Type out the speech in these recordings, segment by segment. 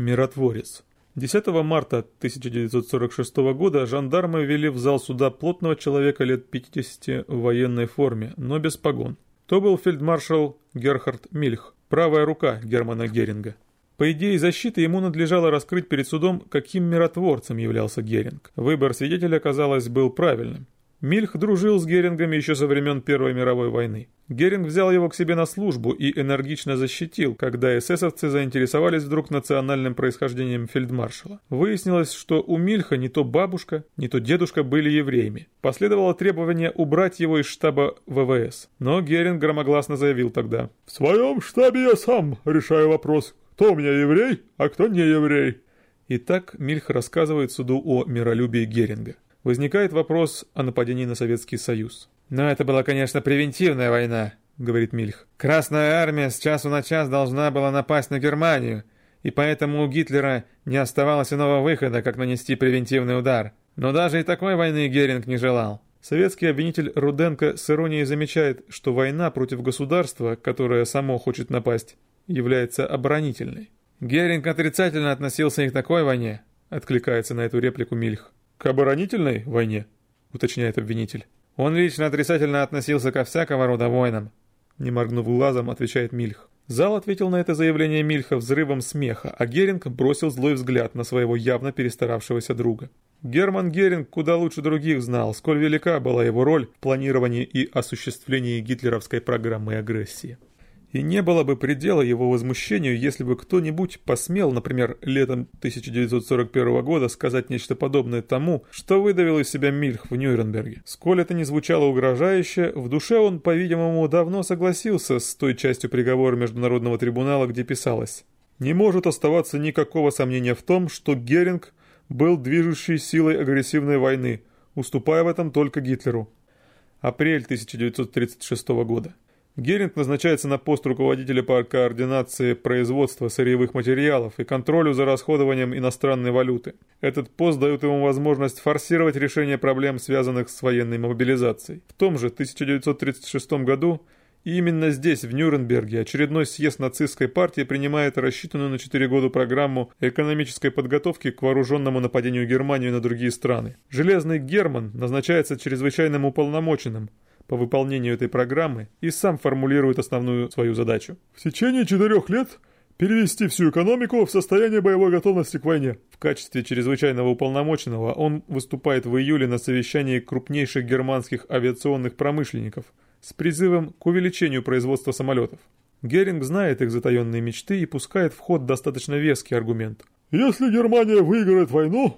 Миротворец. 10 марта 1946 года жандармы ввели в зал суда плотного человека лет 50 в военной форме, но без погон. То был фельдмаршал Герхард Мильх, правая рука Германа Геринга. По идее защиты ему надлежало раскрыть перед судом, каким миротворцем являлся Геринг. Выбор свидетеля, казалось, был правильным. Мильх дружил с Герингом еще со времен Первой мировой войны. Геринг взял его к себе на службу и энергично защитил, когда эсэсовцы заинтересовались вдруг национальным происхождением фельдмаршала. Выяснилось, что у Мильха не то бабушка, не то дедушка были евреями. Последовало требование убрать его из штаба ВВС. Но Геринг громогласно заявил тогда. «В своем штабе я сам решаю вопрос, кто у меня еврей, а кто не еврей». И так Мильх рассказывает суду о миролюбии Геринга возникает вопрос о нападении на Советский Союз. «Но это была, конечно, превентивная война», — говорит Мильх. «Красная армия с часу на час должна была напасть на Германию, и поэтому у Гитлера не оставалось иного выхода, как нанести превентивный удар. Но даже и такой войны Геринг не желал». Советский обвинитель Руденко с иронией замечает, что война против государства, которое само хочет напасть, является оборонительной. «Геринг отрицательно относился и к такой войне», — откликается на эту реплику Мильх. «К оборонительной войне?» — уточняет обвинитель. «Он лично отрицательно относился ко всякого рода войнам», — не моргнув глазом, отвечает Мильх. Зал ответил на это заявление Мильха взрывом смеха, а Геринг бросил злой взгляд на своего явно перестаравшегося друга. Герман Геринг куда лучше других знал, сколь велика была его роль в планировании и осуществлении гитлеровской программы агрессии. И не было бы предела его возмущению, если бы кто-нибудь посмел, например, летом 1941 года сказать нечто подобное тому, что выдавил из себя Мильх в Нюрнберге. Сколь это не звучало угрожающе, в душе он, по-видимому, давно согласился с той частью приговора Международного трибунала, где писалось «Не может оставаться никакого сомнения в том, что Геринг был движущей силой агрессивной войны, уступая в этом только Гитлеру». Апрель 1936 года. Геринг назначается на пост руководителя по координации производства сырьевых материалов и контролю за расходованием иностранной валюты. Этот пост дает ему возможность форсировать решение проблем, связанных с военной мобилизацией. В том же 1936 году именно здесь, в Нюрнберге, очередной съезд нацистской партии принимает рассчитанную на 4 года программу экономической подготовки к вооруженному нападению Германии на другие страны. Железный Герман назначается чрезвычайным уполномоченным – по выполнению этой программы и сам формулирует основную свою задачу. В течение четырех лет перевести всю экономику в состояние боевой готовности к войне. В качестве чрезвычайного уполномоченного он выступает в июле на совещании крупнейших германских авиационных промышленников с призывом к увеличению производства самолетов. Геринг знает их затаенные мечты и пускает в ход достаточно веский аргумент. «Если Германия выиграет войну,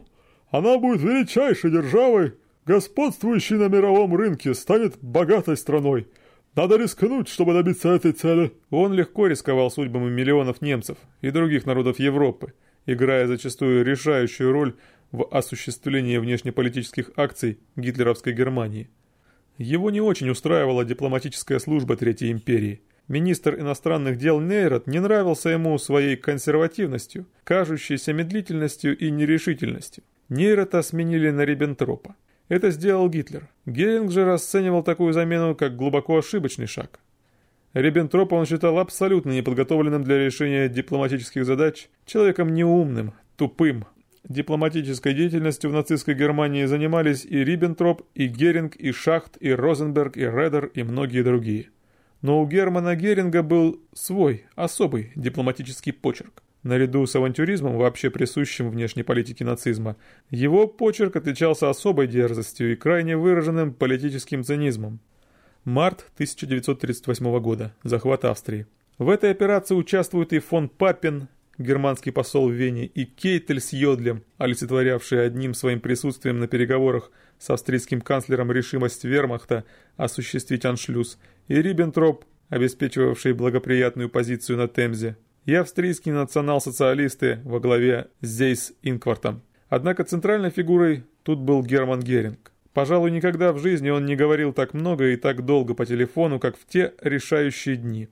она будет величайшей державой господствующий на мировом рынке, станет богатой страной. Надо рискнуть, чтобы добиться этой цели». Он легко рисковал судьбами миллионов немцев и других народов Европы, играя зачастую решающую роль в осуществлении внешнеполитических акций гитлеровской Германии. Его не очень устраивала дипломатическая служба Третьей империи. Министр иностранных дел Нейрот не нравился ему своей консервативностью, кажущейся медлительностью и нерешительностью. Нейрота сменили на Риббентропа. Это сделал Гитлер. Геринг же расценивал такую замену как глубоко ошибочный шаг. Риббентропа он считал абсолютно неподготовленным для решения дипломатических задач, человеком неумным, тупым. Дипломатической деятельностью в нацистской Германии занимались и Риббентроп, и Геринг, и Шахт, и Розенберг, и Редер, и многие другие. Но у Германа Геринга был свой, особый дипломатический почерк. Наряду с авантюризмом, вообще присущим внешней политике нацизма, его почерк отличался особой дерзостью и крайне выраженным политическим цинизмом. Март 1938 года. Захват Австрии. В этой операции участвуют и фон Папин, германский посол в Вене, и Кейтель с Йодлем, олицетворявший одним своим присутствием на переговорах с австрийским канцлером решимость вермахта осуществить аншлюз, и Риббентроп, обеспечивавший благоприятную позицию на Темзе и австрийские национал-социалисты во главе с Зейс Инквартом. Однако центральной фигурой тут был Герман Геринг. Пожалуй, никогда в жизни он не говорил так много и так долго по телефону, как в те решающие дни.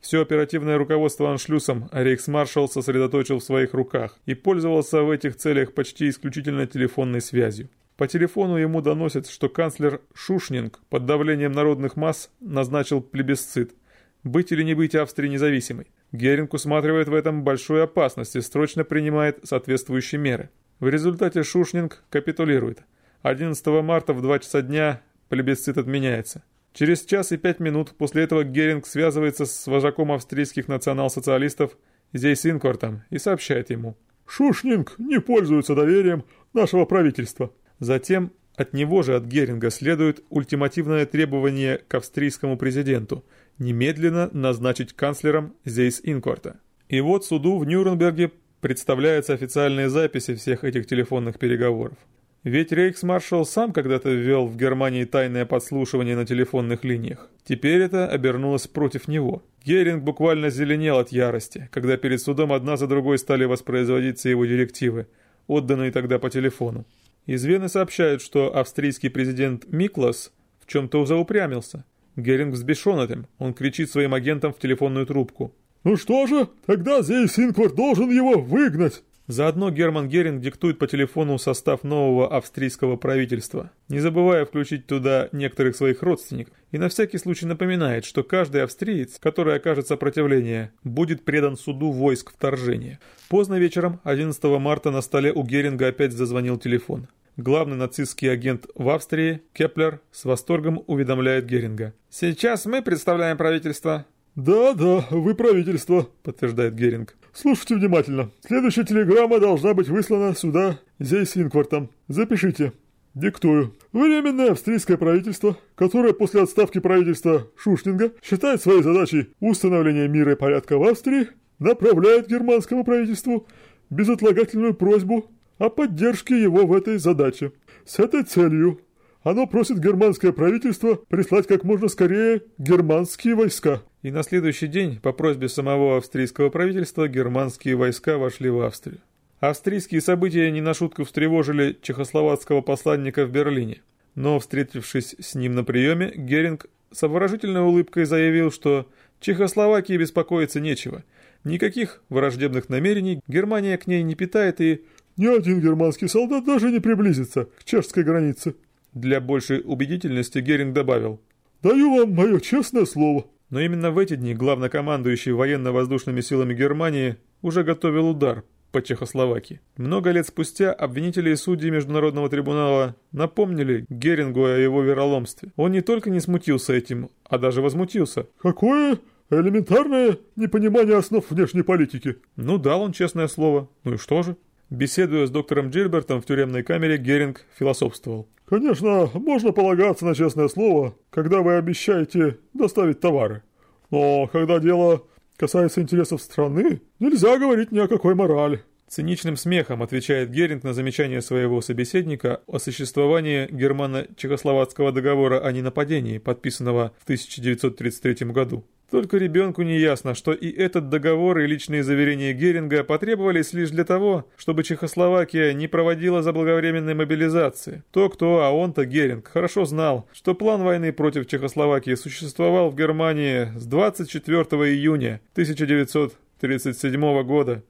Все оперативное руководство аншлюсом рейхсмаршал сосредоточил в своих руках и пользовался в этих целях почти исключительно телефонной связью. По телефону ему доносят, что канцлер Шушнинг под давлением народных масс назначил плебисцит – быть или не быть Австрии независимой. Геринг усматривает в этом большую опасность и срочно принимает соответствующие меры. В результате Шушнинг капитулирует. 11 марта в 2 часа дня плебисцит отменяется. Через час и пять минут после этого Геринг связывается с вожаком австрийских национал-социалистов Зейс Инквартом и сообщает ему. «Шушнинг не пользуется доверием нашего правительства». Затем от него же, от Геринга, следует ультимативное требование к австрийскому президенту немедленно назначить канцлером Зейс Инкварта. И вот суду в Нюрнберге представляются официальные записи всех этих телефонных переговоров. Ведь рейхсмаршал сам когда-то ввел в Германии тайное подслушивание на телефонных линиях. Теперь это обернулось против него. Геринг буквально зеленел от ярости, когда перед судом одна за другой стали воспроизводиться его директивы, отданные тогда по телефону. Из Вены сообщают, что австрийский президент Миклас в чем-то заупрямился. Геринг взбешен этим, он кричит своим агентам в телефонную трубку. «Ну что же, тогда здесь Инкварт должен его выгнать!» Заодно Герман Геринг диктует по телефону состав нового австрийского правительства, не забывая включить туда некоторых своих родственников, и на всякий случай напоминает, что каждый австриец, который окажет сопротивление, будет предан суду войск вторжения. Поздно вечером, 11 марта, на столе у Геринга опять зазвонил телефон. Главный нацистский агент в Австрии, Кеплер, с восторгом уведомляет Геринга. «Сейчас мы представляем правительство». «Да, да, вы правительство», — подтверждает Геринг. Слушайте внимательно. Следующая телеграмма должна быть выслана сюда, Зейсс-Инквартом. Запишите. Диктую. Временное австрийское правительство, которое после отставки правительства Шушнига считает своей задачей установление мира и порядка в Австрии, направляет германскому правительству безотлагательную просьбу о поддержке его в этой задаче. С этой целью оно просит германское правительство прислать как можно скорее германские войска. И на следующий день, по просьбе самого австрийского правительства, германские войска вошли в Австрию. Австрийские события не на шутку встревожили чехословацкого посланника в Берлине. Но, встретившись с ним на приеме, Геринг с обворожительной улыбкой заявил, что Чехословакии беспокоиться нечего. Никаких враждебных намерений Германия к ней не питает и... Ни один германский солдат даже не приблизится к чешской границе. Для большей убедительности Геринг добавил. «Даю вам мое честное слово». Но именно в эти дни главнокомандующий военно-воздушными силами Германии уже готовил удар по Чехословакии. Много лет спустя обвинители и судьи Международного трибунала напомнили Герингу о его вероломстве. Он не только не смутился этим, а даже возмутился. «Какое элементарное непонимание основ внешней политики!» Ну дал он честное слово. Ну и что же? Беседуя с доктором Джильбертом в тюремной камере, Геринг философствовал. «Конечно, можно полагаться на честное слово, когда вы обещаете доставить товары. Но когда дело касается интересов страны, нельзя говорить ни о какой морали». Циничным смехом отвечает Геринг на замечание своего собеседника о существовании германо-чехословацкого договора о ненападении, подписанного в 1933 году. Только ребенку не ясно, что и этот договор и личные заверения Геринга потребовались лишь для того, чтобы Чехословакия не проводила заблаговременной мобилизации. То кто, а он-то Геринг, хорошо знал, что план войны против Чехословакии существовал в Германии с 24 июня 1937 года.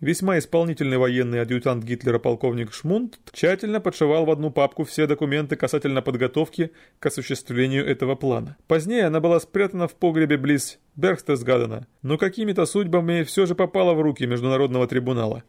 Весьма исполнительный военный адъютант Гитлера полковник Шмунд тщательно подшивал в одну папку все документы касательно подготовки к осуществлению этого плана. Позднее она была спрятана в погребе близ Бергстесгадена, но какими-то судьбами все же попала в руки Международного трибунала.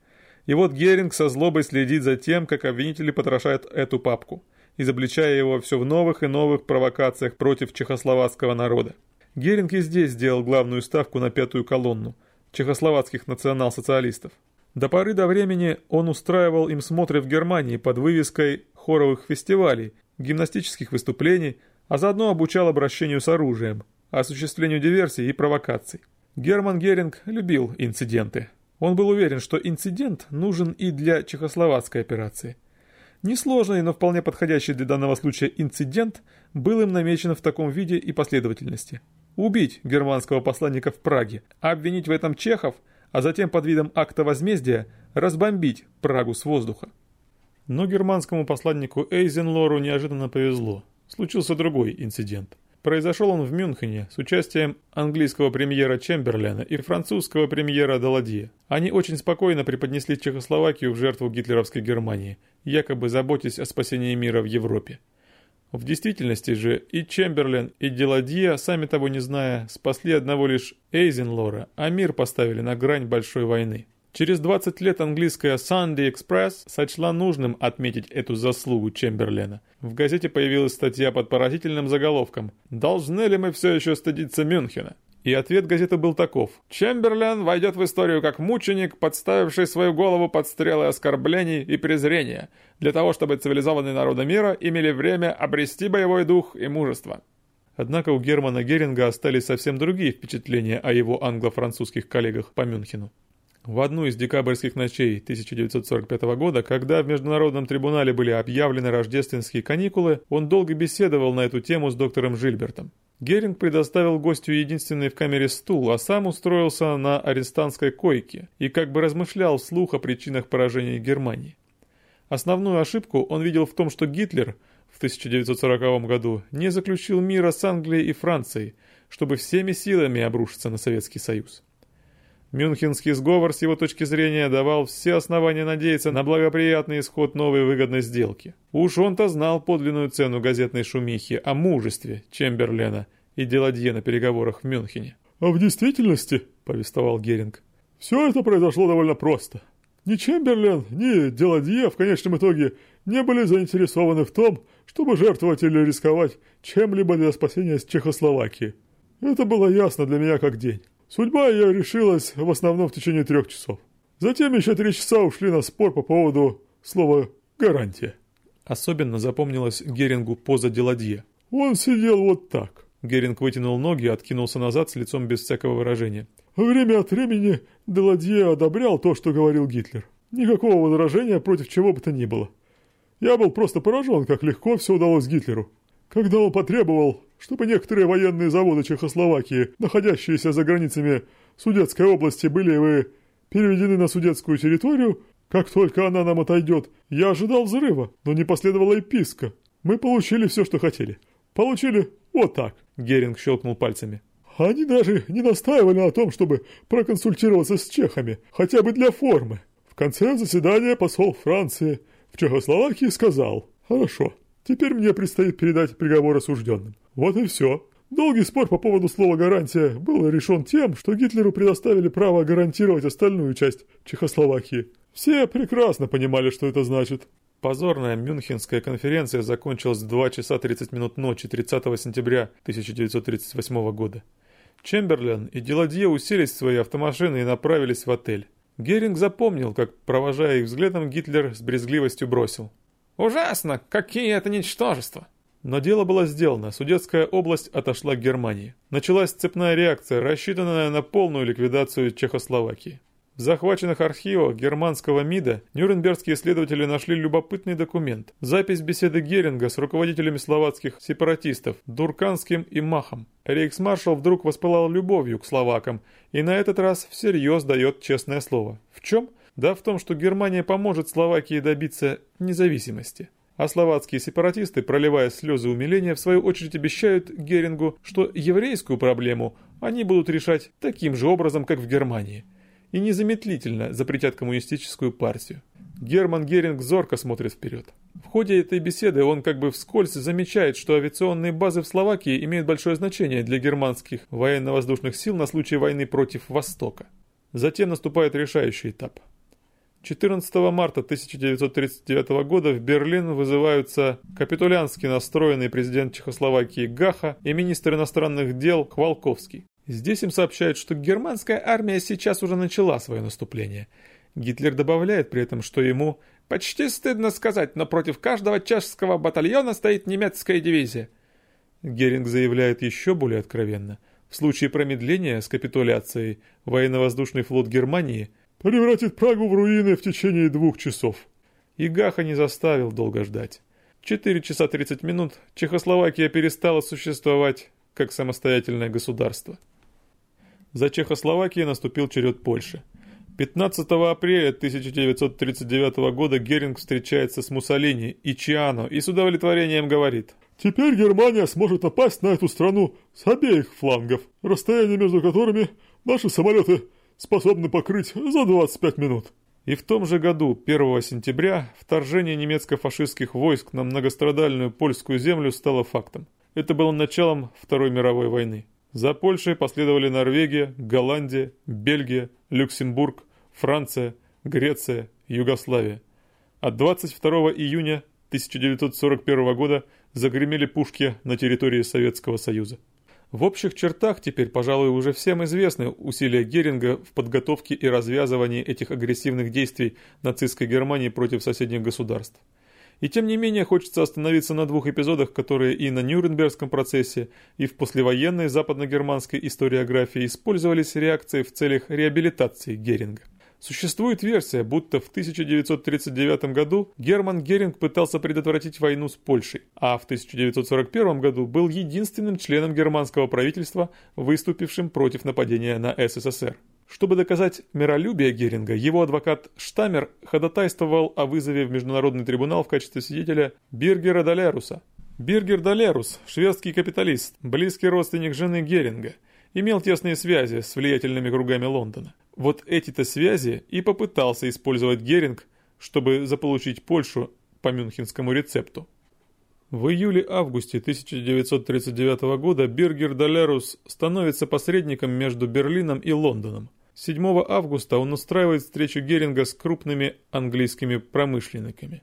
И вот Геринг со злобой следит за тем, как обвинители потрошают эту папку, изобличая его все в новых и новых провокациях против чехословацкого народа. Геринг и здесь сделал главную ставку на пятую колонну – чехословацких национал-социалистов. До поры до времени он устраивал им смотры в Германии под вывеской хоровых фестивалей, гимнастических выступлений, а заодно обучал обращению с оружием, осуществлению диверсий и провокаций. Герман Геринг любил инциденты. Он был уверен, что инцидент нужен и для чехословацкой операции. Несложный, но вполне подходящий для данного случая инцидент был им намечен в таком виде и последовательности – убить германского посланника в Праге, обвинить в этом чехов, а затем под видом акта возмездия разбомбить Прагу с воздуха. Но германскому посланнику Эйзенлору неожиданно повезло. Случился другой инцидент. Произошел он в Мюнхене с участием английского премьера Чемберлена и французского премьера Даладье. Они очень спокойно преподнесли Чехословакию в жертву гитлеровской Германии, якобы заботясь о спасении мира в Европе. В действительности же и Чемберлен, и Деладье, сами того не зная, спасли одного лишь Эйзенлора, а мир поставили на грань большой войны. Через 20 лет английская Sunday Express сочла нужным отметить эту заслугу Чемберлена. В газете появилась статья под поразительным заголовком «Должны ли мы все еще стыдиться Мюнхена?». И ответ газеты был таков. Чемберлен войдет в историю как мученик, подставивший свою голову под стрелы оскорблений и презрения, для того, чтобы цивилизованные народы мира имели время обрести боевой дух и мужество. Однако у Германа Геринга остались совсем другие впечатления о его англо-французских коллегах по Мюнхену. В одну из декабрьских ночей 1945 года, когда в Международном трибунале были объявлены рождественские каникулы, он долго беседовал на эту тему с доктором Жильбертом. Геринг предоставил гостю единственный в камере стул, а сам устроился на арестантской койке и как бы размышлял вслух о причинах поражения Германии. Основную ошибку он видел в том, что Гитлер в 1940 году не заключил мира с Англией и Францией, чтобы всеми силами обрушиться на Советский Союз. Мюнхенский сговор с его точки зрения давал все основания надеяться на благоприятный исход новой выгодной сделки. Уж он-то знал подлинную цену газетной шумихи о мужестве Чемберлена и Деладье на переговорах в Мюнхене. «А в действительности, — повествовал Геринг, — все это произошло довольно просто. Ни Чемберлен, ни Деладье в конечном итоге не были заинтересованы в том, чтобы жертвовать или рисковать чем-либо для спасения Чехословакии. Это было ясно для меня как день. Судьба ее решилась в основном в течение трех часов. Затем еще три часа ушли на спор по поводу слова «гарантия». Особенно запомнилась Герингу поза Деладье. Он сидел вот так. Геринг вытянул ноги и откинулся назад с лицом без всякого выражения. Время от времени Деладье одобрял то, что говорил Гитлер. Никакого возражения против чего бы то ни было. Я был просто поражен, как легко все удалось Гитлеру. Когда он потребовал чтобы некоторые военные заводы Чехословакии, находящиеся за границами Судетской области, были вы переведены на судетскую территорию, как только она нам отойдет, я ожидал взрыва, но не последовало и писка. Мы получили все, что хотели. Получили вот так. Геринг щелкнул пальцами. Они даже не настаивали на том, чтобы проконсультироваться с чехами, хотя бы для формы. В конце заседания посол Франции в Чехословакии сказал «Хорошо, теперь мне предстоит передать приговор осужденным. Вот и все. Долгий спор по поводу слова «гарантия» был решен тем, что Гитлеру предоставили право гарантировать остальную часть Чехословакии. Все прекрасно понимали, что это значит. Позорная Мюнхенская конференция закончилась в 2 часа 30 минут ночи 30 сентября 1938 года. Чемберлен и Деладье уселись в свои автомашины и направились в отель. Геринг запомнил, как, провожая их взглядом, Гитлер с брезгливостью бросил. «Ужасно! Какие это ничтожества!» Но дело было сделано, Судетская область отошла к Германии. Началась цепная реакция, рассчитанная на полную ликвидацию Чехословакии. В захваченных архивах германского МИДа нюрнбергские исследователи нашли любопытный документ. Запись беседы Геринга с руководителями словацких сепаратистов Дурканским и Махом. Рейхсмаршал вдруг воспылал любовью к словакам и на этот раз всерьез дает честное слово. В чем? Да в том, что Германия поможет Словакии добиться независимости. А словацкие сепаратисты, проливая слезы умиления, в свою очередь обещают Герингу, что еврейскую проблему они будут решать таким же образом, как в Германии. И незамедлительно запретят коммунистическую партию. Герман Геринг зорко смотрит вперед. В ходе этой беседы он как бы вскользь замечает, что авиационные базы в Словакии имеют большое значение для германских военно-воздушных сил на случай войны против Востока. Затем наступает решающий этап. 14 марта 1939 года в Берлин вызываются капитулянски настроенный президент Чехословакии Гаха и министр иностранных дел Хвалковский. Здесь им сообщают, что германская армия сейчас уже начала свое наступление. Гитлер добавляет при этом, что ему «почти стыдно сказать, но против каждого чешского батальона стоит немецкая дивизия». Геринг заявляет еще более откровенно. В случае промедления с капитуляцией военно-воздушный флот Германии – превратит Прагу в руины в течение двух часов. И Гаха не заставил долго ждать. Четыре часа тридцать минут Чехословакия перестала существовать как самостоятельное государство. За Чехословакией наступил черед Польши. 15 апреля 1939 года Геринг встречается с Муссолини и Чиано и с удовлетворением говорит. «Теперь Германия сможет напасть на эту страну с обеих флангов, расстояние между которыми наши самолеты способны покрыть за 25 минут. И в том же году, 1 сентября, вторжение немецко-фашистских войск на многострадальную польскую землю стало фактом. Это было началом Второй мировой войны. За Польшей последовали Норвегия, Голландия, Бельгия, Люксембург, Франция, Греция, Югославия. А 22 июня 1941 года загремели пушки на территории Советского Союза. В общих чертах теперь, пожалуй, уже всем известны усилия Геринга в подготовке и развязывании этих агрессивных действий нацистской Германии против соседних государств. И тем не менее хочется остановиться на двух эпизодах, которые и на Нюрнбергском процессе, и в послевоенной западно-германской историографии использовались реакцией в целях реабилитации Геринга. Существует версия, будто в 1939 году Герман Геринг пытался предотвратить войну с Польшей, а в 1941 году был единственным членом германского правительства, выступившим против нападения на СССР. Чтобы доказать миролюбие Геринга, его адвокат Штамер ходатайствовал о вызове в Международный трибунал в качестве свидетеля Биргера Далеруса. Биргер Далерус, шведский капиталист, близкий родственник жены Геринга, имел тесные связи с влиятельными кругами Лондона. Вот эти-то связи и попытался использовать Геринг, чтобы заполучить Польшу по мюнхенскому рецепту. В июле-августе 1939 года Биргер Далерус становится посредником между Берлином и Лондоном. 7 августа он устраивает встречу Геринга с крупными английскими промышленниками.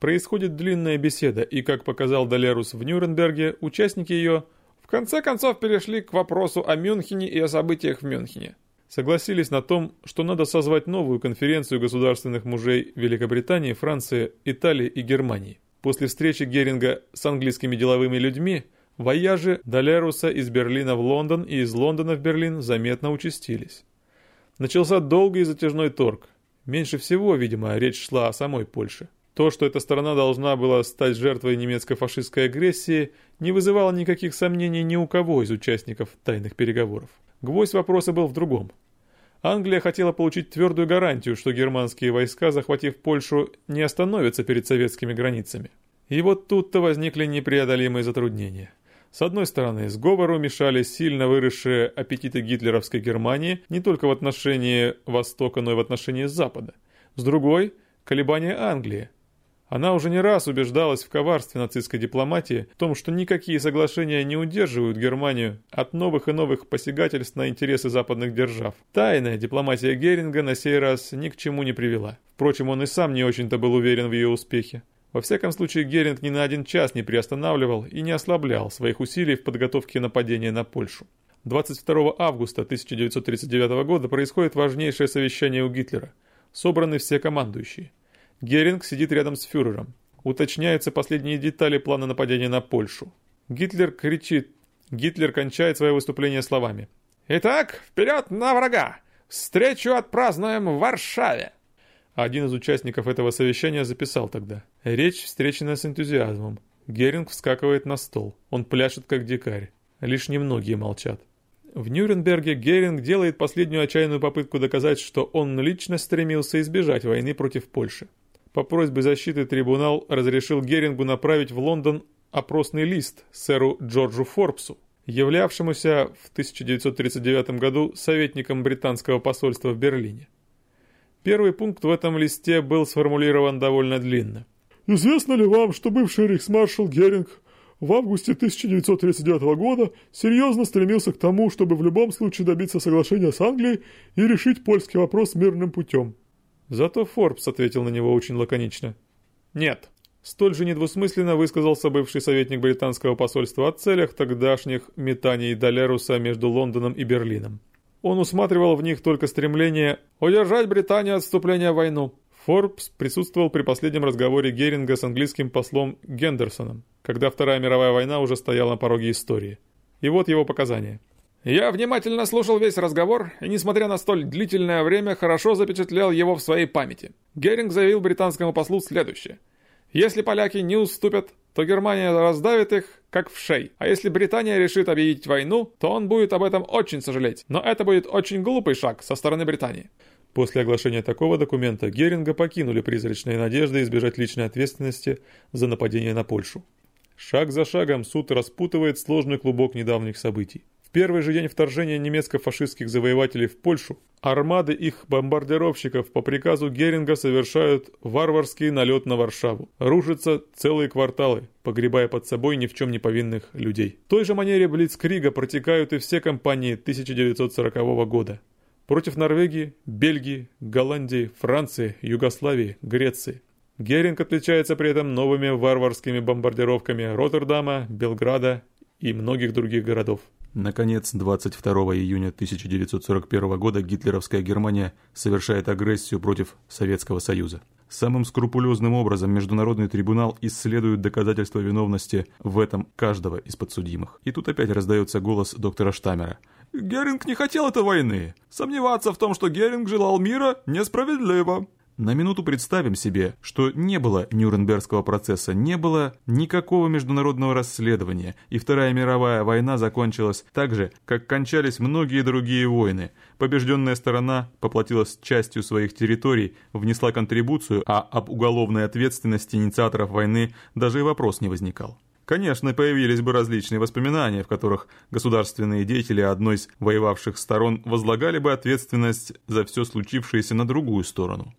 Происходит длинная беседа, и, как показал Далерус в Нюрнберге, участники ее в конце концов перешли к вопросу о Мюнхене и о событиях в Мюнхене. Согласились на том, что надо созвать новую конференцию государственных мужей Великобритании, Франции, Италии и Германии. После встречи Геринга с английскими деловыми людьми, вояжи Далеруса из Берлина в Лондон и из Лондона в Берлин заметно участились. Начался долгий и затяжной торг. Меньше всего, видимо, речь шла о самой Польше. То, что эта страна должна была стать жертвой немецкой фашистской агрессии, не вызывало никаких сомнений ни у кого из участников тайных переговоров. Гвоздь вопроса был в другом. Англия хотела получить твердую гарантию, что германские войска, захватив Польшу, не остановятся перед советскими границами. И вот тут-то возникли непреодолимые затруднения. С одной стороны, сговору мешали сильно выросшие аппетиты гитлеровской Германии не только в отношении Востока, но и в отношении Запада. С другой – колебания Англии. Она уже не раз убеждалась в коварстве нацистской дипломатии, в том, что никакие соглашения не удерживают Германию от новых и новых посягательств на интересы западных держав. Тайная дипломатия Геринга на сей раз ни к чему не привела. Впрочем, он и сам не очень-то был уверен в ее успехе. Во всяком случае, Геринг ни на один час не приостанавливал и не ослаблял своих усилий в подготовке нападения на Польшу. 22 августа 1939 года происходит важнейшее совещание у Гитлера. Собраны все командующие. Геринг сидит рядом с фюрером. Уточняются последние детали плана нападения на Польшу. Гитлер кричит. Гитлер кончает свое выступление словами. «Итак, вперед на врага! Встречу отпразднуем в Варшаве!» Один из участников этого совещания записал тогда. Речь встречена с энтузиазмом. Геринг вскакивает на стол. Он пляшет, как дикарь. Лишь немногие молчат. В Нюрнберге Геринг делает последнюю отчаянную попытку доказать, что он лично стремился избежать войны против Польши. По просьбе защиты трибунал разрешил Герингу направить в Лондон опросный лист сэру Джорджу Форбсу, являвшемуся в 1939 году советником британского посольства в Берлине. Первый пункт в этом листе был сформулирован довольно длинно. «Известно ли вам, что бывший рейхсмаршал Геринг в августе 1939 года серьезно стремился к тому, чтобы в любом случае добиться соглашения с Англией и решить польский вопрос мирным путем?» Зато Форбс ответил на него очень лаконично. «Нет». Столь же недвусмысленно высказался бывший советник британского посольства о целях тогдашних метаний Далеруса между Лондоном и Берлином. Он усматривал в них только стремление удержать Британию от вступления в войну. Форбс присутствовал при последнем разговоре Геринга с английским послом Гендерсоном, когда Вторая мировая война уже стояла на пороге истории. И вот его показания. «Я внимательно слушал весь разговор и, несмотря на столь длительное время, хорошо запечатлел его в своей памяти. Геринг заявил британскому послу следующее. «Если поляки не уступят, то Германия раздавит их, как в шей. А если Британия решит объявить войну, то он будет об этом очень сожалеть. Но это будет очень глупый шаг со стороны Британии. После оглашения такого документа Геринга покинули призрачные надежды избежать личной ответственности за нападение на Польшу. Шаг за шагом суд распутывает сложный клубок недавних событий. В первый же день вторжения немецко-фашистских завоевателей в Польшу армады их бомбардировщиков по приказу Геринга совершают варварский налет на Варшаву. Рушатся целые кварталы, погребая под собой ни в чем не повинных людей. В той же манере Блицкрига протекают и все кампании 1940 года. Против Норвегии, Бельгии, Голландии, Франции, Югославии, Греции. Геринг отличается при этом новыми варварскими бомбардировками Роттердама, Белграда и многих других городов. Наконец, 22 июня 1941 года гитлеровская Германия совершает агрессию против Советского Союза. Самым скрупулезным образом Международный трибунал исследует доказательства виновности в этом каждого из подсудимых. И тут опять раздается голос доктора Штамера. «Геринг не хотел этой войны. Сомневаться в том, что Геринг желал мира, несправедливо». На минуту представим себе, что не было Нюрнбергского процесса, не было никакого международного расследования, и Вторая мировая война закончилась так же, как кончались многие другие войны. Побежденная сторона поплатилась частью своих территорий, внесла контрибуцию, а об уголовной ответственности инициаторов войны даже и вопрос не возникал. Конечно, появились бы различные воспоминания, в которых государственные деятели одной из воевавших сторон возлагали бы ответственность за все случившееся на другую сторону.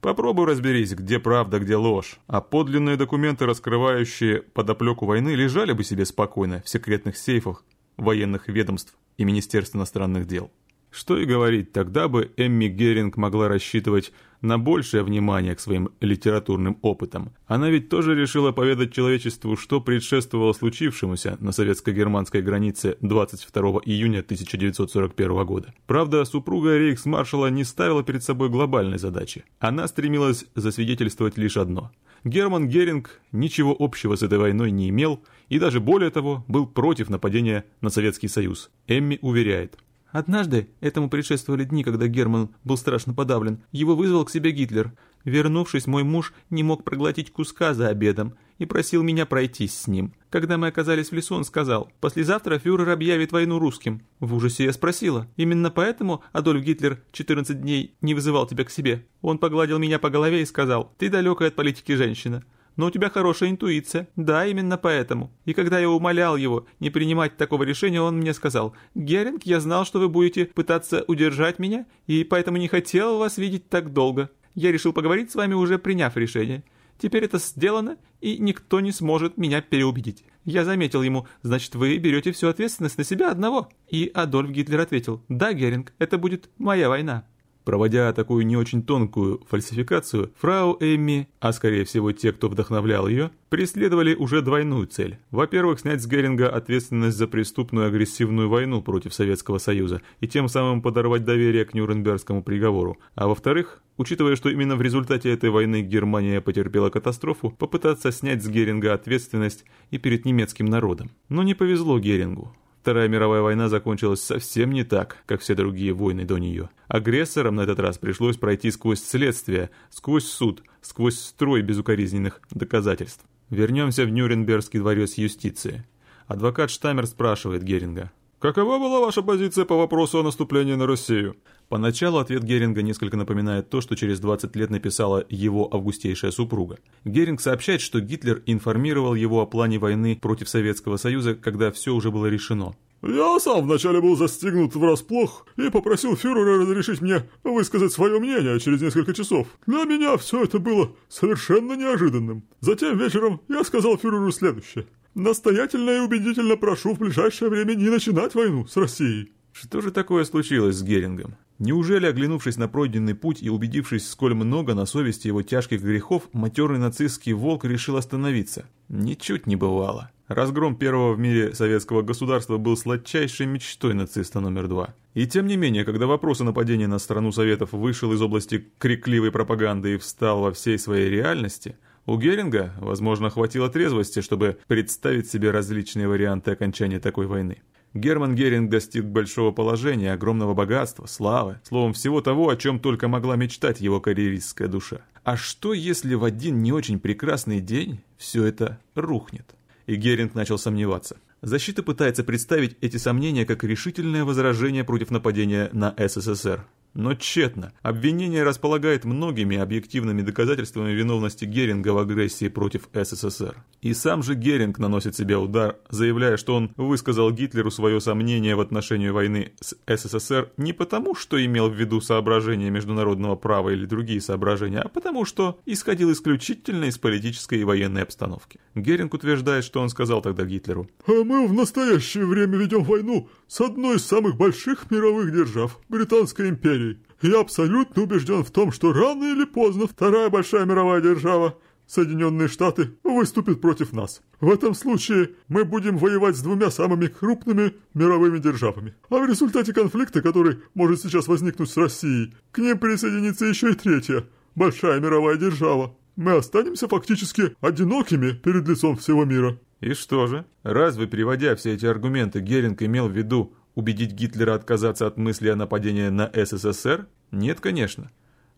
Попробуй разберись, где правда, где ложь. А подлинные документы, раскрывающие подоплеку войны, лежали бы себе спокойно в секретных сейфах военных ведомств и Министерств иностранных дел. Что и говорить, тогда бы Эмми Геринг могла рассчитывать на большее внимание к своим литературным опытам. Она ведь тоже решила поведать человечеству, что предшествовало случившемуся на советско-германской границе 22 июня 1941 года. Правда, супруга рейхсмаршала не ставила перед собой глобальной задачи. Она стремилась засвидетельствовать лишь одно. Герман Геринг ничего общего с этой войной не имел и даже более того был против нападения на Советский Союз. Эмми уверяет, Однажды, этому предшествовали дни, когда Герман был страшно подавлен, его вызвал к себе Гитлер. Вернувшись, мой муж не мог проглотить куска за обедом и просил меня пройтись с ним. Когда мы оказались в лесу, он сказал, «Послезавтра фюрер объявит войну русским». В ужасе я спросила, «Именно поэтому Адольф Гитлер 14 дней не вызывал тебя к себе?» Он погладил меня по голове и сказал, «Ты далекая от политики женщина но у тебя хорошая интуиция. Да, именно поэтому. И когда я умолял его не принимать такого решения, он мне сказал, «Геринг, я знал, что вы будете пытаться удержать меня, и поэтому не хотел вас видеть так долго. Я решил поговорить с вами, уже приняв решение. Теперь это сделано, и никто не сможет меня переубедить». Я заметил ему, значит, вы берете всю ответственность на себя одного. И Адольф Гитлер ответил, да, Геринг, это будет моя война. Проводя такую не очень тонкую фальсификацию, фрау Эмми, а скорее всего те, кто вдохновлял ее, преследовали уже двойную цель. Во-первых, снять с Геринга ответственность за преступную агрессивную войну против Советского Союза и тем самым подорвать доверие к Нюрнбергскому приговору. А во-вторых, учитывая, что именно в результате этой войны Германия потерпела катастрофу, попытаться снять с Геринга ответственность и перед немецким народом. Но не повезло Герингу. Вторая мировая война закончилась совсем не так, как все другие войны до нее. Агрессорам на этот раз пришлось пройти сквозь следствие, сквозь суд, сквозь строй безукоризненных доказательств. Вернемся в Нюрнбергский дворец юстиции. Адвокат Штамер спрашивает Геринга. «Какова была ваша позиция по вопросу о наступлении на Россию?» Поначалу ответ Геринга несколько напоминает то, что через 20 лет написала его августейшая супруга. Геринг сообщает, что Гитлер информировал его о плане войны против Советского Союза, когда все уже было решено. «Я сам вначале был застигнут врасплох и попросил фюрера разрешить мне высказать свое мнение через несколько часов. Для меня все это было совершенно неожиданным. Затем вечером я сказал фюреру следующее. Настоятельно и убедительно прошу в ближайшее время не начинать войну с Россией». Что же такое случилось с Герингом? Неужели, оглянувшись на пройденный путь и убедившись, сколь много на совести его тяжких грехов, матерый нацистский волк решил остановиться? Ничуть не бывало. Разгром первого в мире советского государства был сладчайшей мечтой нациста номер два. И тем не менее, когда вопрос о нападении на страну Советов вышел из области крикливой пропаганды и встал во всей своей реальности, у Геринга, возможно, хватило трезвости, чтобы представить себе различные варианты окончания такой войны. Герман Геринг достиг большого положения, огромного богатства, славы, словом, всего того, о чем только могла мечтать его карьеристская душа. А что, если в один не очень прекрасный день все это рухнет? И Геринг начал сомневаться. Защита пытается представить эти сомнения как решительное возражение против нападения на СССР. Но тщетно. Обвинение располагает многими объективными доказательствами виновности Геринга в агрессии против СССР. И сам же Геринг наносит себе удар, заявляя, что он высказал Гитлеру свое сомнение в отношении войны с СССР не потому, что имел в виду соображения международного права или другие соображения, а потому что исходил исключительно из политической и военной обстановки. Геринг утверждает, что он сказал тогда Гитлеру. «А мы в настоящее время ведем войну с одной из самых больших мировых держав – Британской империей. Я абсолютно убежден в том, что рано или поздно вторая большая мировая держава Соединенные Штаты выступит против нас. В этом случае мы будем воевать с двумя самыми крупными мировыми державами. А в результате конфликта, который может сейчас возникнуть с Россией, к ним присоединится еще и третья, большая мировая держава. Мы останемся фактически одинокими перед лицом всего мира. И что же? Разве, приводя все эти аргументы, Геринг имел в виду убедить Гитлера отказаться от мысли о нападении на СССР? Нет, конечно.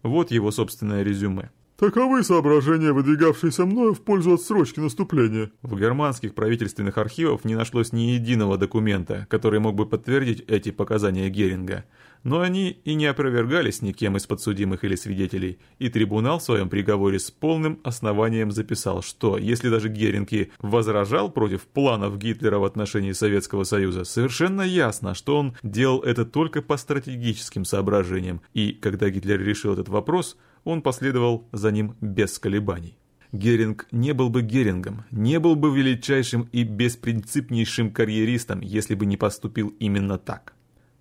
Вот его собственное резюме. Таковы соображения, выдвигавшиеся мною в пользу отсрочки наступления. В германских правительственных архивах не нашлось ни единого документа, который мог бы подтвердить эти показания Геринга. Но они и не опровергались никем из подсудимых или свидетелей, и трибунал в своем приговоре с полным основанием записал, что если даже Геринг и возражал против планов Гитлера в отношении Советского Союза, совершенно ясно, что он делал это только по стратегическим соображениям, и когда Гитлер решил этот вопрос – он последовал за ним без колебаний. Геринг не был бы Герингом, не был бы величайшим и беспринципнейшим карьеристом, если бы не поступил именно так.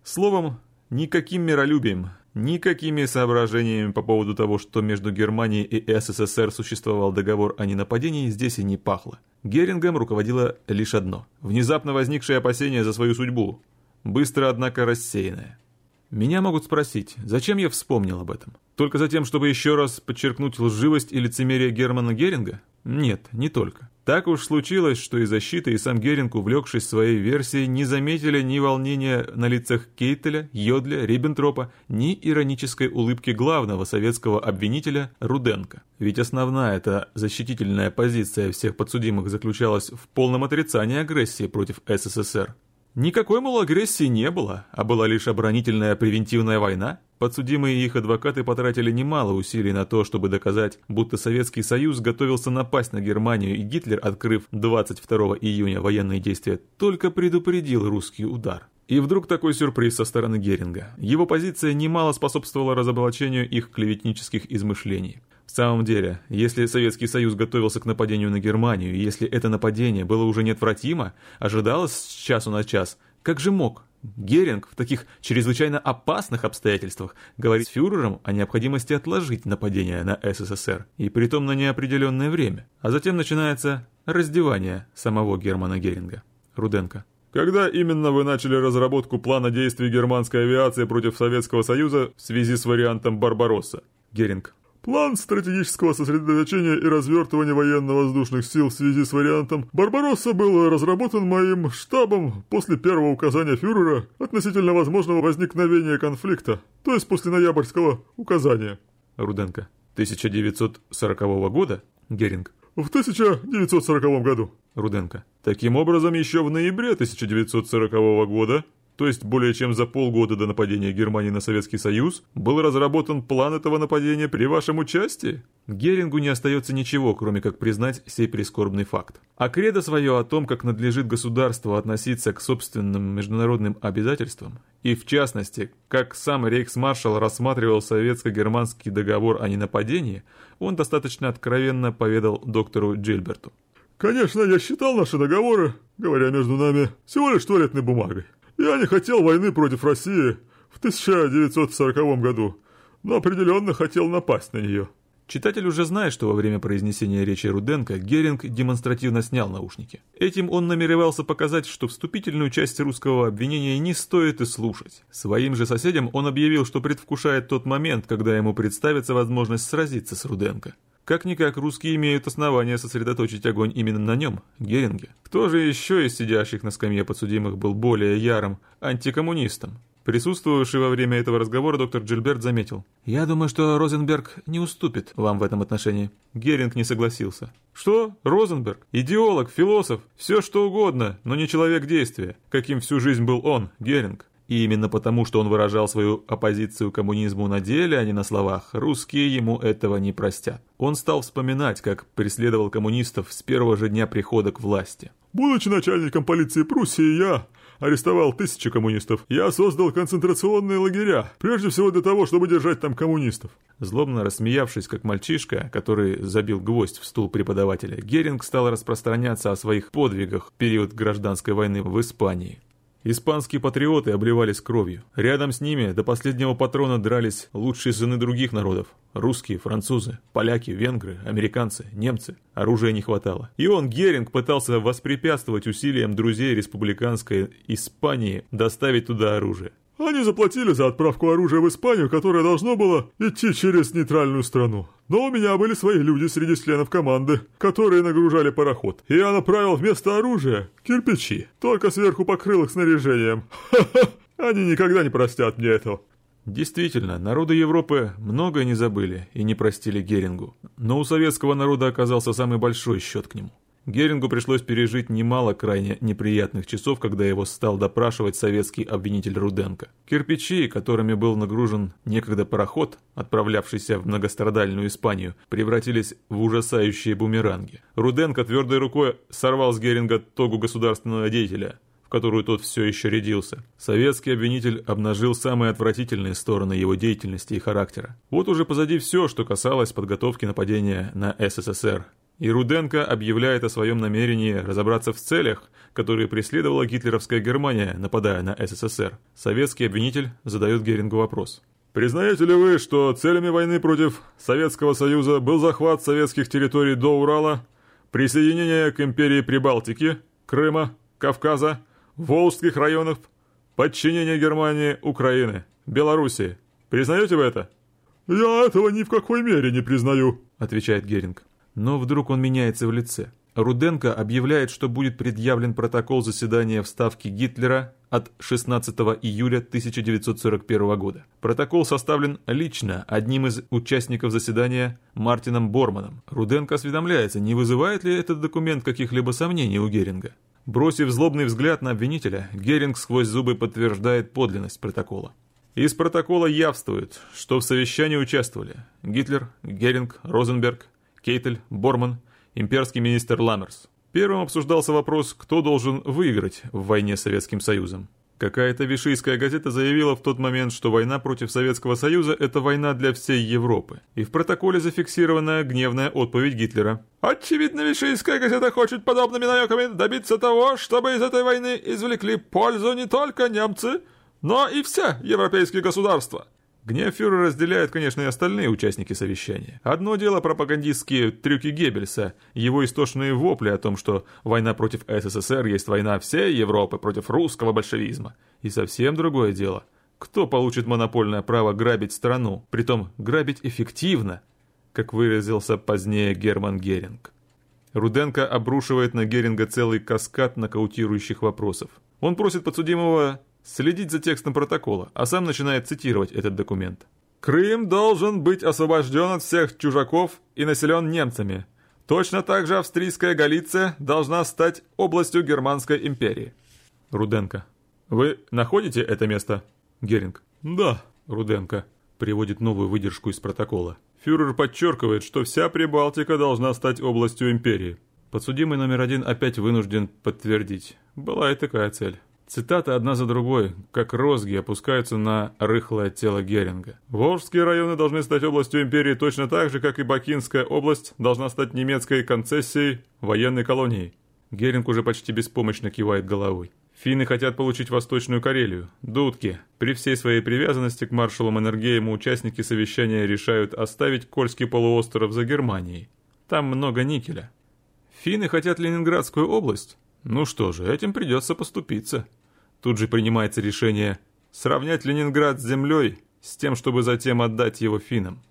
Словом, никаким миролюбием, никакими соображениями по поводу того, что между Германией и СССР существовал договор о ненападении, здесь и не пахло. Герингом руководило лишь одно – внезапно возникшее опасение за свою судьбу, быстро, однако, рассеянное. Меня могут спросить, зачем я вспомнил об этом? Только за тем, чтобы еще раз подчеркнуть лживость и лицемерие Германа Геринга? Нет, не только. Так уж случилось, что и защита, и сам Геринг, увлекшись своей версией, не заметили ни волнения на лицах Кейтеля, Йодля, Риббентропа, ни иронической улыбки главного советского обвинителя Руденко. Ведь основная эта защитительная позиция всех подсудимых заключалась в полном отрицании агрессии против СССР. Никакой, мол, агрессии не было, а была лишь оборонительная превентивная война. Подсудимые и их адвокаты потратили немало усилий на то, чтобы доказать, будто Советский Союз готовился напасть на Германию, и Гитлер, открыв 22 июня военные действия, только предупредил русский удар. И вдруг такой сюрприз со стороны Геринга. Его позиция немало способствовала разоблачению их клеветнических измышлений. В самом деле, если Советский Союз готовился к нападению на Германию, и если это нападение было уже неотвратимо, ожидалось с часу на час, как же мог Геринг в таких чрезвычайно опасных обстоятельствах говорить с фюрером о необходимости отложить нападение на СССР, и притом на неопределенное время. А затем начинается раздевание самого Германа Геринга. Руденко. Когда именно вы начали разработку плана действий германской авиации против Советского Союза в связи с вариантом Барбаросса? Геринг. План стратегического сосредоточения и развертывания военно-воздушных сил в связи с вариантом «Барбаросса» был разработан моим штабом после первого указания фюрера относительно возможного возникновения конфликта, то есть после ноябрьского указания. Руденко. 1940 года? Геринг. В 1940 году. Руденко. Таким образом, еще в ноябре 1940 года то есть более чем за полгода до нападения Германии на Советский Союз, был разработан план этого нападения при вашем участии? Герингу не остается ничего, кроме как признать сей прискорбный факт. А кредо свое о том, как надлежит государству относиться к собственным международным обязательствам, и в частности, как сам рейхсмаршал рассматривал советско-германский договор о ненападении, он достаточно откровенно поведал доктору Джильберту. «Конечно, я считал наши договоры, говоря между нами, всего лишь туалетной бумагой. Я не хотел войны против России в 1940 году, но определенно хотел напасть на нее. Читатель уже знает, что во время произнесения речи Руденко Геринг демонстративно снял наушники. Этим он намеревался показать, что вступительную часть русского обвинения не стоит и слушать. Своим же соседям он объявил, что предвкушает тот момент, когда ему представится возможность сразиться с Руденко. Как-никак русские имеют основания сосредоточить огонь именно на нем, Геринге. Кто же еще из сидящих на скамье подсудимых был более ярым антикоммунистом? Присутствовавший во время этого разговора доктор Джильберт заметил. «Я думаю, что Розенберг не уступит вам в этом отношении». Геринг не согласился. «Что? Розенберг? Идеолог, философ, все что угодно, но не человек действия, каким всю жизнь был он, Геринг. И именно потому, что он выражал свою оппозицию коммунизму на деле, а не на словах, русские ему этого не простят. Он стал вспоминать, как преследовал коммунистов с первого же дня прихода к власти. «Будучи начальником полиции Пруссии, я арестовал тысячи коммунистов. Я создал концентрационные лагеря, прежде всего для того, чтобы держать там коммунистов. Злобно рассмеявшись, как мальчишка, который забил гвоздь в стул преподавателя, Геринг стал распространяться о своих подвигах в период гражданской войны в Испании. Испанские патриоты обливались кровью. Рядом с ними до последнего патрона дрались лучшие сыны других народов. Русские, французы, поляки, венгры, американцы, немцы. Оружия не хватало. И он, Геринг, пытался воспрепятствовать усилиям друзей республиканской Испании доставить туда оружие. Они заплатили за отправку оружия в Испанию, которое должно было идти через нейтральную страну. Но у меня были свои люди среди членов команды, которые нагружали пароход. И я направил вместо оружия кирпичи, только сверху покрыл их снаряжением. Ха-ха! Они никогда не простят мне этого. Действительно, народы Европы многое не забыли и не простили Герингу. Но у советского народа оказался самый большой счет к нему. Герингу пришлось пережить немало крайне неприятных часов, когда его стал допрашивать советский обвинитель Руденко. Кирпичи, которыми был нагружен некогда пароход, отправлявшийся в многострадальную Испанию, превратились в ужасающие бумеранги. Руденко твердой рукой сорвал с Геринга тогу государственного деятеля, в которую тот все еще рядился. Советский обвинитель обнажил самые отвратительные стороны его деятельности и характера. Вот уже позади все, что касалось подготовки нападения на СССР и Руденко объявляет о своем намерении разобраться в целях, которые преследовала гитлеровская Германия, нападая на СССР. Советский обвинитель задает Герингу вопрос. Признаете ли вы, что целями войны против Советского Союза был захват советских территорий до Урала, присоединение к империи Прибалтики, Крыма, Кавказа, Волжских районов, подчинение Германии, Украины, Белоруссии? Признаете вы это? «Я этого ни в какой мере не признаю», — отвечает Геринг. Но вдруг он меняется в лице. Руденко объявляет, что будет предъявлен протокол заседания в Ставке Гитлера от 16 июля 1941 года. Протокол составлен лично одним из участников заседания Мартином Борманом. Руденко осведомляется, не вызывает ли этот документ каких-либо сомнений у Геринга. Бросив злобный взгляд на обвинителя, Геринг сквозь зубы подтверждает подлинность протокола. Из протокола явствует, что в совещании участвовали Гитлер, Геринг, Розенберг, Кейтель, Борман, имперский министр Ламмерс. Первым обсуждался вопрос, кто должен выиграть в войне с Советским Союзом. Какая-то вишийская газета заявила в тот момент, что война против Советского Союза – это война для всей Европы. И в протоколе зафиксирована гневная отповедь Гитлера. «Очевидно, вишийская газета хочет подобными намеками добиться того, чтобы из этой войны извлекли пользу не только немцы, но и все европейские государства. Гнев фюрера разделяют, конечно, и остальные участники совещания. Одно дело пропагандистские трюки Геббельса, его истошные вопли о том, что война против СССР есть война всей Европы против русского большевизма. И совсем другое дело. Кто получит монопольное право грабить страну, притом грабить эффективно, как выразился позднее Герман Геринг. Руденко обрушивает на Геринга целый каскад нокаутирующих вопросов. Он просит подсудимого следить за текстом протокола, а сам начинает цитировать этот документ. «Крым должен быть освобожден от всех чужаков и населен немцами. Точно так же австрийская Галиция должна стать областью Германской империи». Руденко. «Вы находите это место?» Геринг. «Да». Руденко. Приводит новую выдержку из протокола. Фюрер подчеркивает, что вся Прибалтика должна стать областью империи. Подсудимый номер один опять вынужден подтвердить. Была и такая цель. Цитаты одна за другой, как розги, опускаются на рыхлое тело Геринга. Волжские районы должны стать областью империи точно так же, как и Бакинская область должна стать немецкой концессией военной колонией. Геринг уже почти беспомощно кивает головой. Финны хотят получить Восточную Карелию, Дудки. При всей своей привязанности к маршалам Энергеему участники совещания решают оставить Кольский полуостров за Германией. Там много никеля. Финны хотят Ленинградскую область. Ну что же, этим придется поступиться. Тут же принимается решение сравнять Ленинград с землей с тем, чтобы затем отдать его финнам.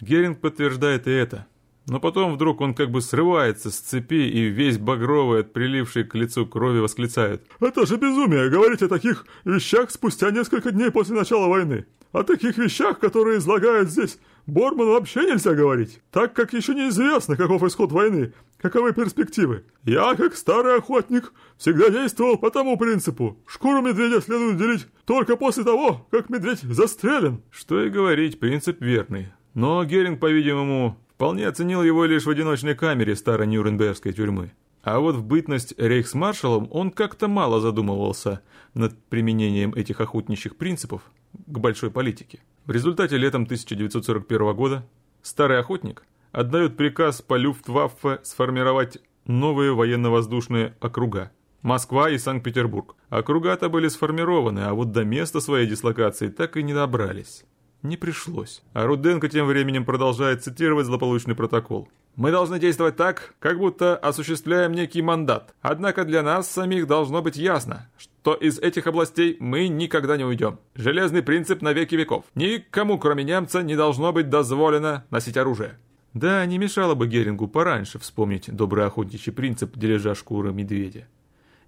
Геринг подтверждает и это. Но потом вдруг он как бы срывается с цепи и весь багровый от прилившей к лицу крови восклицает. «Это же безумие говорить о таких вещах спустя несколько дней после начала войны. О таких вещах, которые излагают здесь Борману вообще нельзя говорить, так как еще неизвестно, каков исход войны, каковы перспективы. Я, как старый охотник, всегда действовал по тому принципу. Шкуру медведя следует делить только после того, как медведь застрелен. Что и говорить, принцип верный. Но Геринг, по-видимому, вполне оценил его лишь в одиночной камере старой Нюрнбергской тюрьмы. А вот в бытность рейхсмаршалом он как-то мало задумывался над применением этих охотничьих принципов к большой политике. В результате летом 1941 года старый охотник отдает приказ по Люфтваффе сформировать новые военно-воздушные округа – Москва и Санкт-Петербург. Округа-то были сформированы, а вот до места своей дислокации так и не добрались. Не пришлось. А Руденко тем временем продолжает цитировать злополучный протокол. Мы должны действовать так, как будто осуществляем некий мандат. Однако для нас самих должно быть ясно, что из этих областей мы никогда не уйдем. Железный принцип на веки веков. Никому, кроме немца, не должно быть дозволено носить оружие. Да, не мешало бы Герингу пораньше вспомнить добрый охотничий принцип дележа шкуры медведя.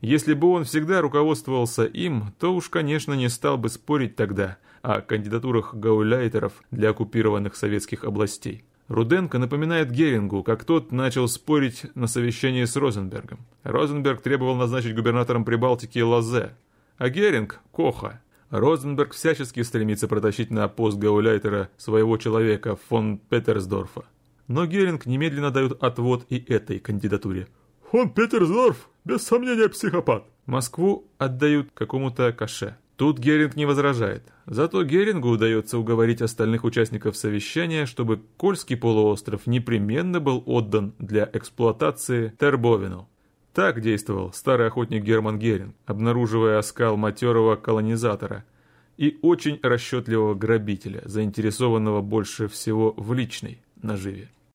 Если бы он всегда руководствовался им, то уж, конечно, не стал бы спорить тогда о кандидатурах гауляйтеров для оккупированных советских областей. Руденко напоминает Герингу, как тот начал спорить на совещании с Розенбергом. Розенберг требовал назначить губернатором Прибалтики Лазе, а Геринг – Коха. Розенберг всячески стремится протащить на пост гауляйтера своего человека фон Петерсдорфа. Но Геринг немедленно дает отвод и этой кандидатуре. «Фон Петерсдорф, без сомнения, психопат». Москву отдают какому-то каше. Тут Геринг не возражает. Зато Герингу удается уговорить остальных участников совещания, чтобы Кольский полуостров непременно был отдан для эксплуатации Тербовину. Так действовал старый охотник Герман Геринг, обнаруживая оскал матерого колонизатора и очень расчетливого грабителя, заинтересованного больше всего в личной наживе.